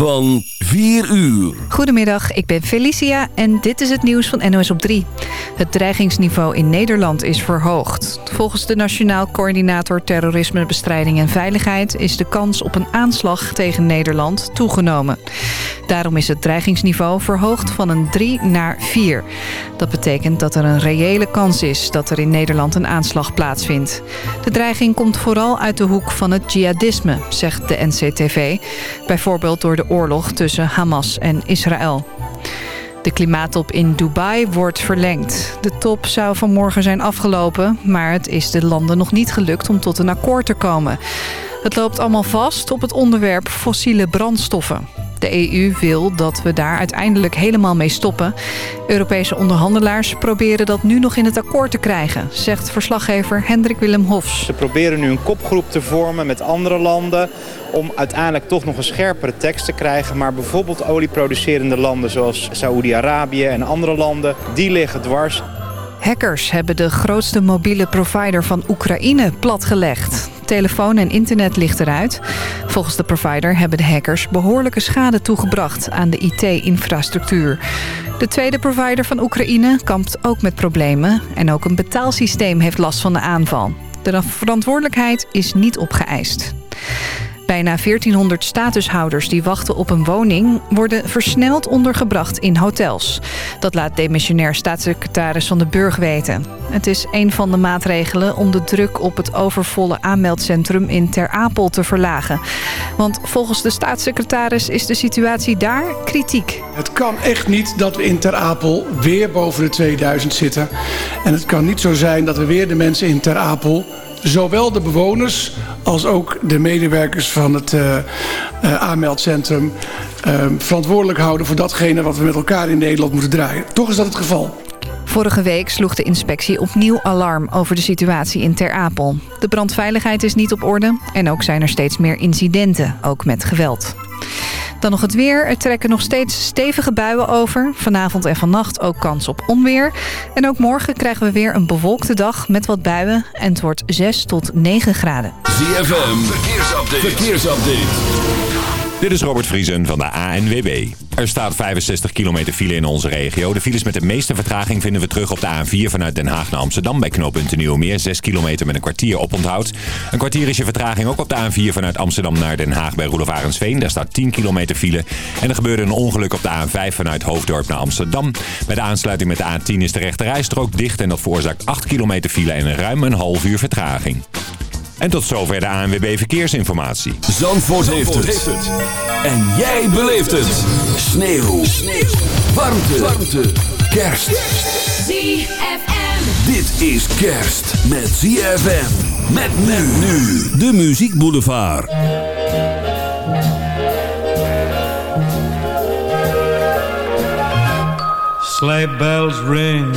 van 4 uur. Goedemiddag, ik ben Felicia en dit is het nieuws van NOS op 3. Het dreigingsniveau in Nederland is verhoogd. Volgens de Nationaal Coördinator Terrorismebestrijding en Veiligheid... is de kans op een aanslag tegen Nederland toegenomen. Daarom is het dreigingsniveau verhoogd van een 3 naar 4. Dat betekent dat er een reële kans is dat er in Nederland een aanslag plaatsvindt. De dreiging komt vooral uit de hoek van het jihadisme, zegt de NCTV. Bijvoorbeeld door de oorlog tussen Hamas en Israël. De klimaattop in Dubai wordt verlengd. De top zou vanmorgen zijn afgelopen, maar het is de landen nog niet gelukt om tot een akkoord te komen. Het loopt allemaal vast op het onderwerp fossiele brandstoffen. De EU wil dat we daar uiteindelijk helemaal mee stoppen. Europese onderhandelaars proberen dat nu nog in het akkoord te krijgen... zegt verslaggever Hendrik Willem Hofs. Ze proberen nu een kopgroep te vormen met andere landen... om uiteindelijk toch nog een scherpere tekst te krijgen. Maar bijvoorbeeld olieproducerende landen zoals Saoedi-Arabië en andere landen... die liggen dwars. Hackers hebben de grootste mobiele provider van Oekraïne platgelegd. Telefoon en internet ligt eruit. Volgens de provider hebben de hackers behoorlijke schade toegebracht aan de IT-infrastructuur. De tweede provider van Oekraïne kampt ook met problemen... en ook een betaalsysteem heeft last van de aanval. De verantwoordelijkheid is niet opgeëist. Bijna 1400 statushouders die wachten op een woning... worden versneld ondergebracht in hotels. Dat laat demissionair staatssecretaris Van de Burg weten. Het is een van de maatregelen om de druk op het overvolle aanmeldcentrum in Ter Apel te verlagen. Want volgens de staatssecretaris is de situatie daar kritiek. Het kan echt niet dat we in Ter Apel weer boven de 2000 zitten. En het kan niet zo zijn dat we weer de mensen in Ter Apel zowel de bewoners als ook de medewerkers van het uh, aanmeldcentrum uh, verantwoordelijk houden voor datgene wat we met elkaar in Nederland moeten draaien. Toch is dat het geval. Vorige week sloeg de inspectie opnieuw alarm over de situatie in Ter Apel. De brandveiligheid is niet op orde en ook zijn er steeds meer incidenten, ook met geweld. Dan nog het weer. Er trekken nog steeds stevige buien over. Vanavond en vannacht ook kans op onweer. En ook morgen krijgen we weer een bewolkte dag met wat buien. En het wordt 6 tot 9 graden. ZFM, verkeersupdate. verkeersupdate. Dit is Robert Vriesen van de ANWB. Er staat 65 kilometer file in onze regio. De files met de meeste vertraging vinden we terug op de A4 vanuit Den Haag naar Amsterdam... bij knooppunt Nieuwmeer, 6 kilometer met een kwartier oponthoud. Een kwartier is je vertraging ook op de A4 vanuit Amsterdam naar Den Haag bij Roelof Arendsveen. Daar staat 10 kilometer file. En er gebeurde een ongeluk op de A5 vanuit Hoofddorp naar Amsterdam. Bij de aansluiting met de A10 is de rechterrijstrook dicht... en dat veroorzaakt 8 kilometer file en ruim een half uur vertraging. En tot zover de ANWB Verkeersinformatie. Zandvoort, Zandvoort heeft, het. En jij beleeft het. Sneeuw. Sneeuw. Warmte. Warmte. Kerst. ZFM. Dit is kerst met ZFM. Met men nu. De Muziek Boulevard. Sleigh bells ring.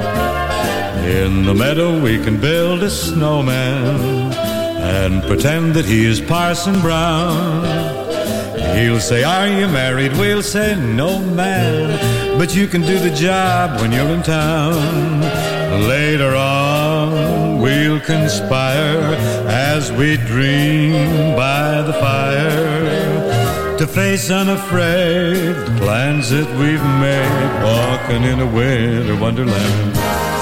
In the meadow we can build a snowman and pretend that he is Parson Brown. He'll say, Are you married? We'll say, No, man. But you can do the job when you're in town. Later on, we'll conspire as we dream by the fire to face unafraid the plans that we've made, walking in a winter wonderland.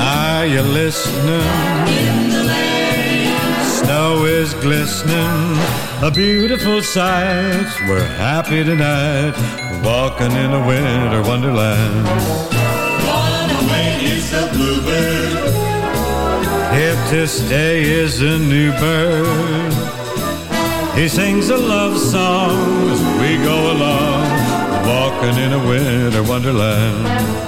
Are you listening? Snow is glistening, a beautiful sight. We're happy tonight, walking in a winter wonderland. Gone away is the bluebird. Here to stay is a new bird. He sings a love song as we go along, walking in a winter wonderland.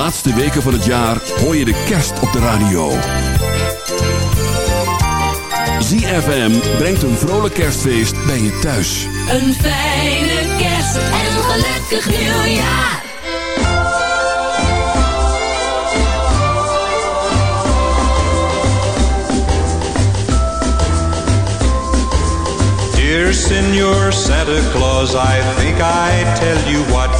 laatste weken van het jaar hoor je de kerst op de radio. ZFM brengt een vrolijk kerstfeest bij je thuis. Een fijne kerst en een gelukkig nieuwjaar. Dear Senor Santa Claus, I think I tell you what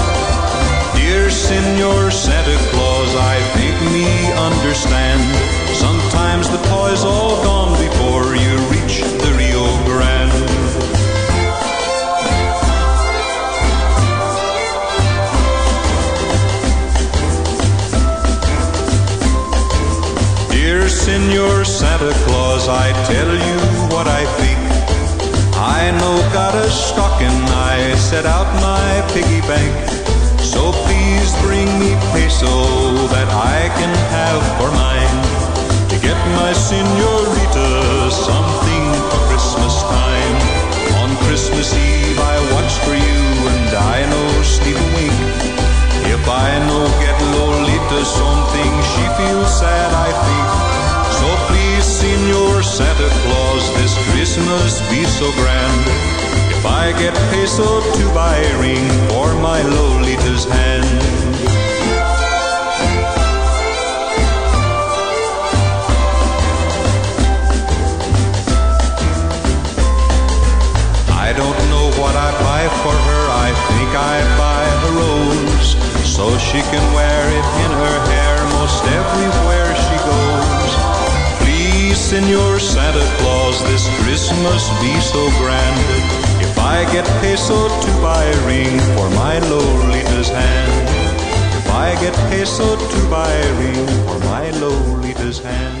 in your Santa Claus, I think me understand. Sometimes the toy's all gone before you reach the Rio Grande. Dear Senor Santa Claus, I tell you what I think. I know got a stocking, I set out my piggy bank. So please bring me peso that I can have for mine to get my senorita something for Christmas time. On Christmas Eve I watch for you and I know sleep a wink. If I no get Lolita something, she feels sad I think. So please, Senor Santa Claus, this Christmas be so grand if I get peso to buy a ring for my Lolita's hand? I don't know what I buy for her. I think I buy a rose so she can wear it in her hair most everywhere she goes. Please, Senor Santa Claus, this Christmas be so grand. I get peso to buy a ring for my Lolita's hand. If I get peso to buy a ring for my Lolita's hand.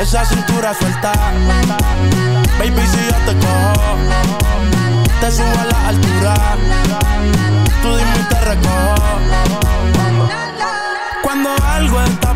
Esa cintura suelta. Baby, si yo te cojo, te subo a la altura. Tú dime y te recojo. Cuando algo está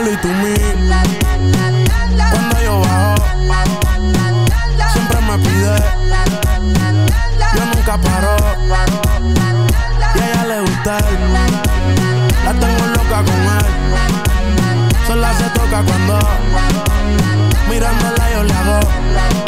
Y tú mí. Cuando yo bajo, siempre me pide. Yo nunca paro. Y a ella le gusta él. La tengo loca con él. Sola se toca cuando mirándola yo le hago.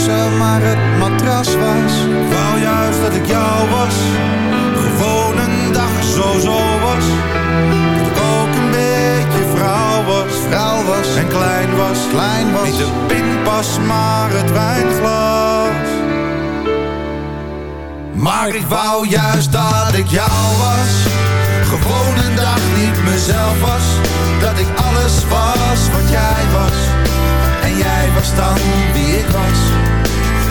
kussen maar het matras was. Wou juist dat ik jou was, gewoon een dag zo zo was. Dat ik ook een beetje vrouw was, vrouw was en klein was, klein was. Niet de pinpas maar het wijnglas. Maar ik wou juist dat ik jou was Gewoon een dag niet mezelf was Dat ik alles was wat jij was En jij was dan wie ik was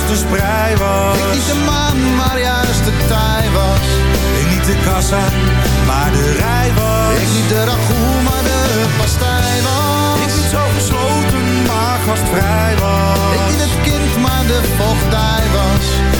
Juist de sprei was. Ik niet de maan, maar juist de tij was. Ik niet de kassa, maar de rij was. Ik niet de ragout, maar de pastij was. Ik niet zo gesloten, maar gastvrij was. Ik niet het kind, maar de vochtdij was.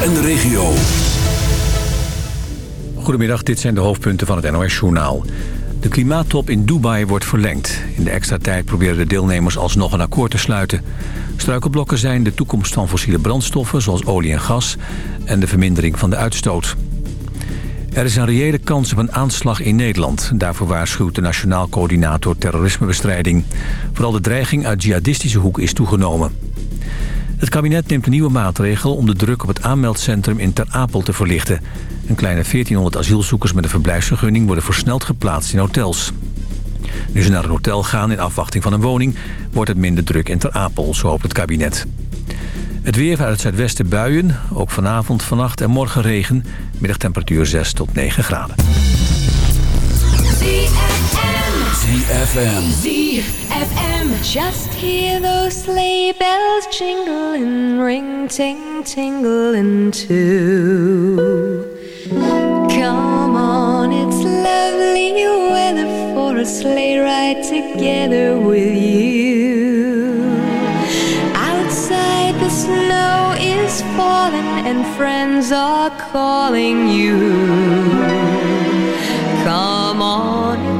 en de regio. Goedemiddag, dit zijn de hoofdpunten van het NOS-journaal. De klimaattop in Dubai wordt verlengd. In de extra tijd proberen de deelnemers alsnog een akkoord te sluiten. Struikelblokken zijn de toekomst van fossiele brandstoffen... zoals olie en gas en de vermindering van de uitstoot. Er is een reële kans op een aanslag in Nederland. Daarvoor waarschuwt de Nationaal Coördinator Terrorismebestrijding. Vooral de dreiging uit jihadistische hoek is toegenomen. Het kabinet neemt een nieuwe maatregel om de druk op het aanmeldcentrum in Ter Apel te verlichten. Een kleine 1400 asielzoekers met een verblijfsvergunning worden versneld geplaatst in hotels. Nu ze naar een hotel gaan in afwachting van een woning, wordt het minder druk in Ter Apel, zo hoopt het kabinet. Het weer vanuit het zuidwesten buien, ook vanavond, vannacht en morgen regen. Middagtemperatuur 6 tot 9 graden. Just hear those sleigh bells jingling, ring ting tingling too. Come on, it's lovely weather for a sleigh ride together with you. Outside the snow is falling and friends are calling you. Come on,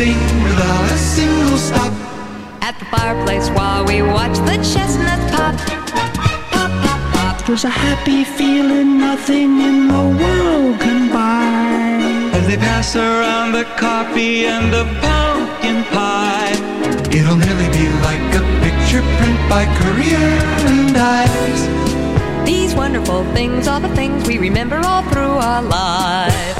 Love sing without a single stop. At the fireplace while we watch the chestnuts pop. Pop, pop, pop. There's a happy feeling nothing in the world can buy. As they pass around the coffee and the pumpkin pie. It'll nearly be like a picture print by Career and Ives. These wonderful things are the things we remember all through our lives.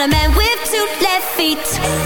a man with two left feet.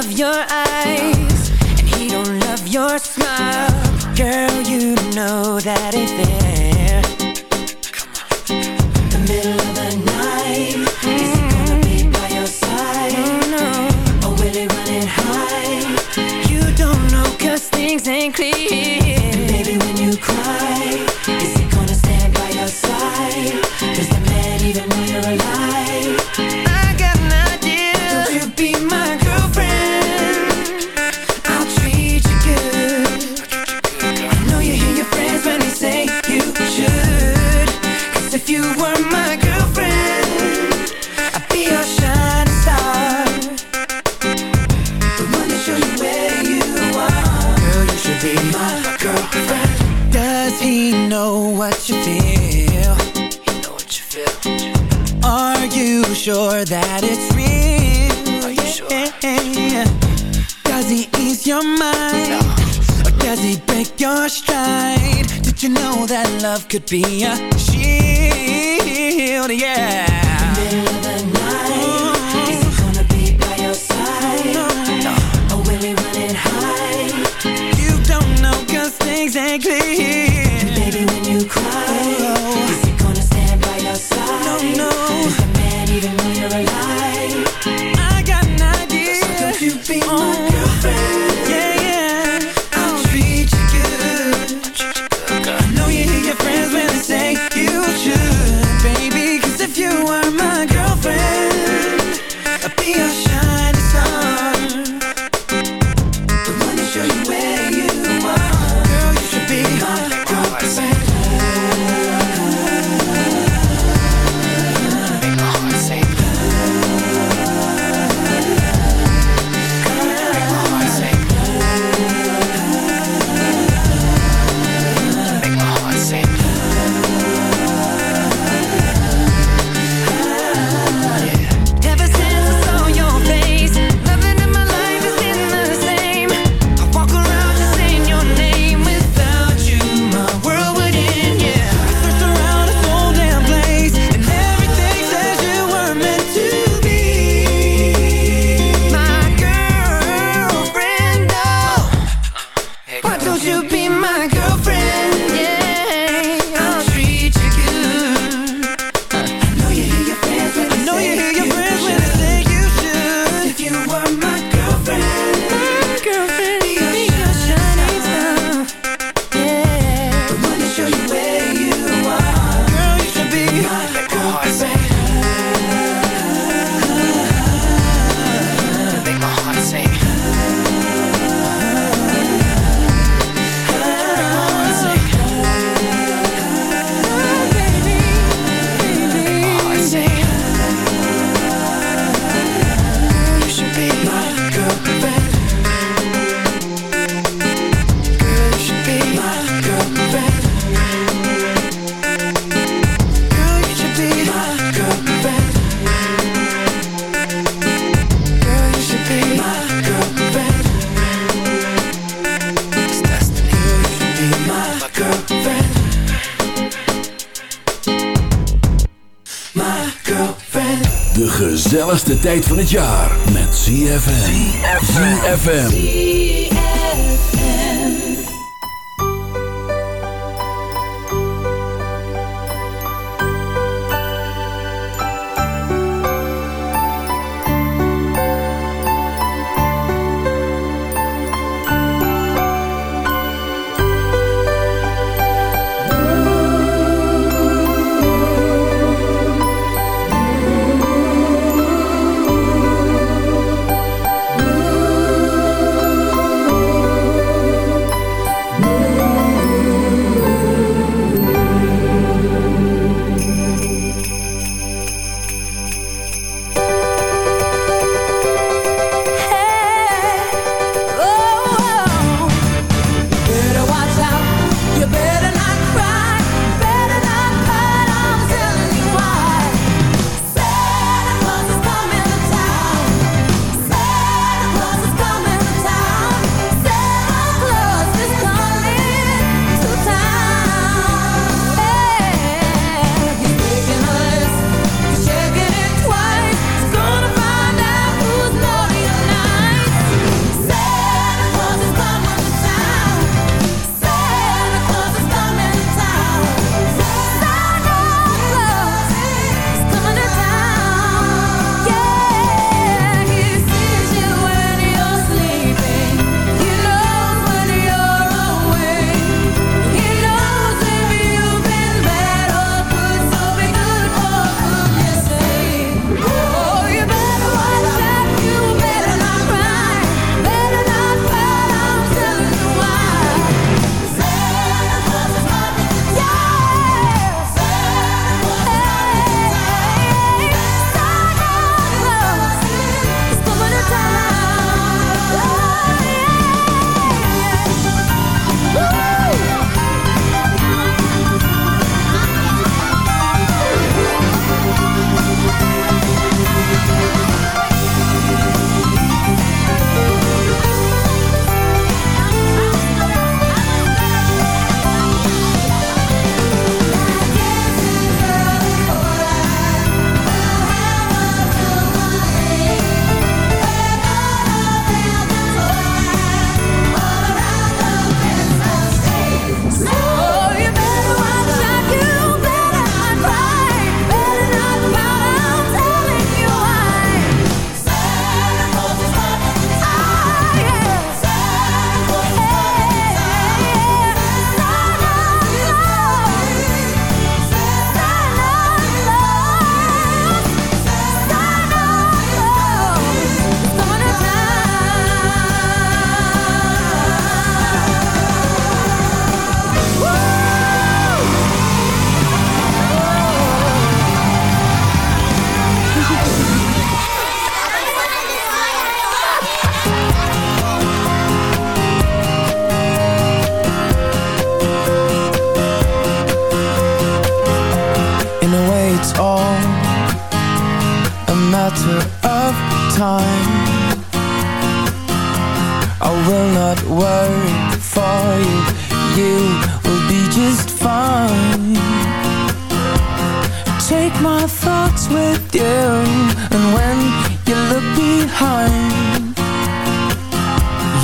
love your eyes And he don't love your smile. Girl, you know that it is letrinha ZFM.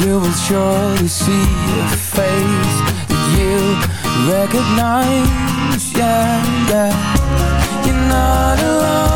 You will surely see a face that you recognize. Yeah, yeah. You're not alone.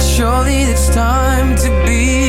Surely it's time to be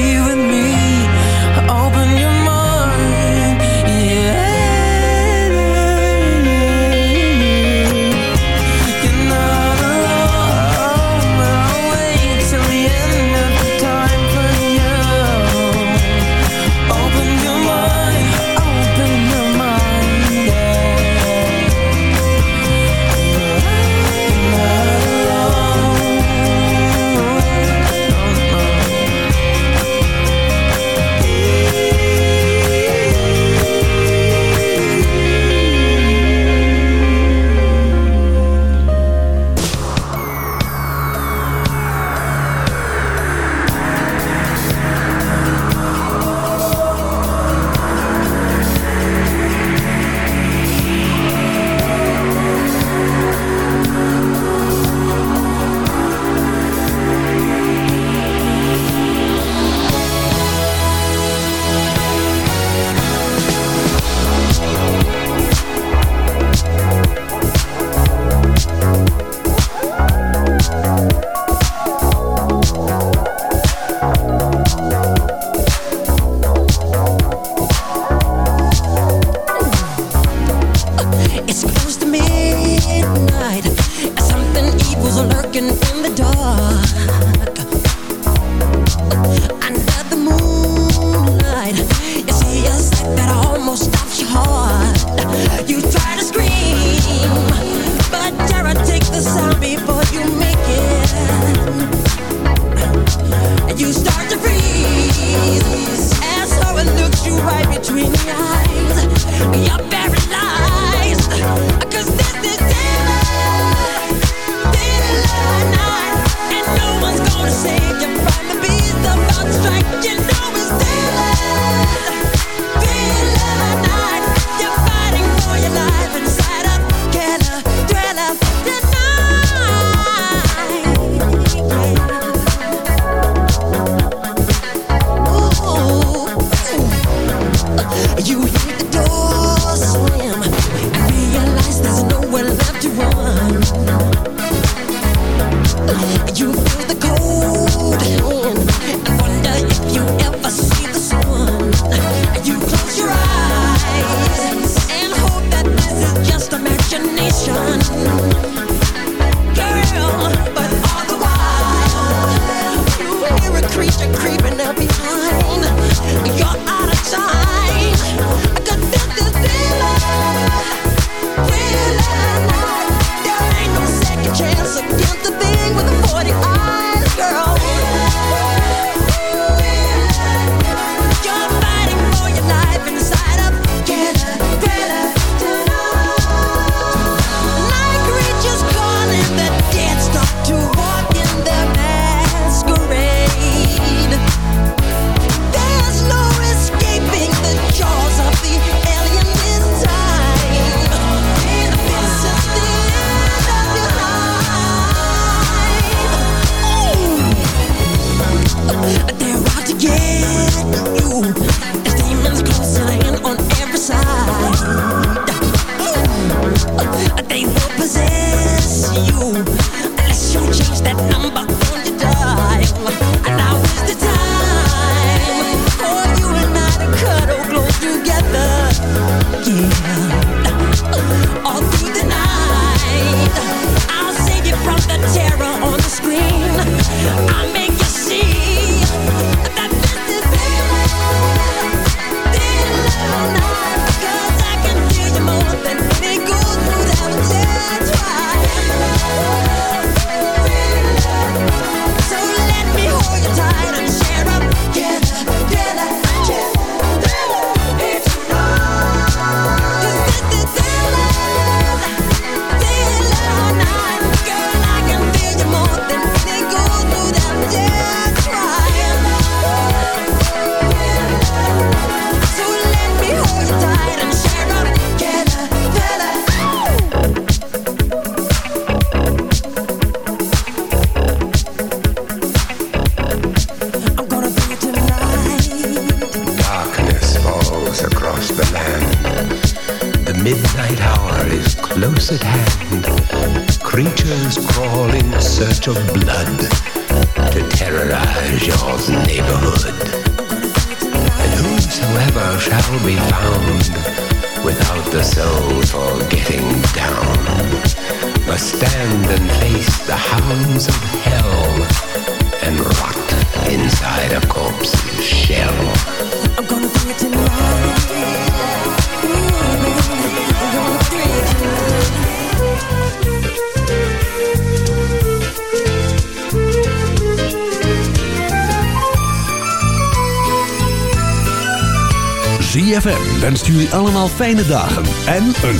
fijne dagen en een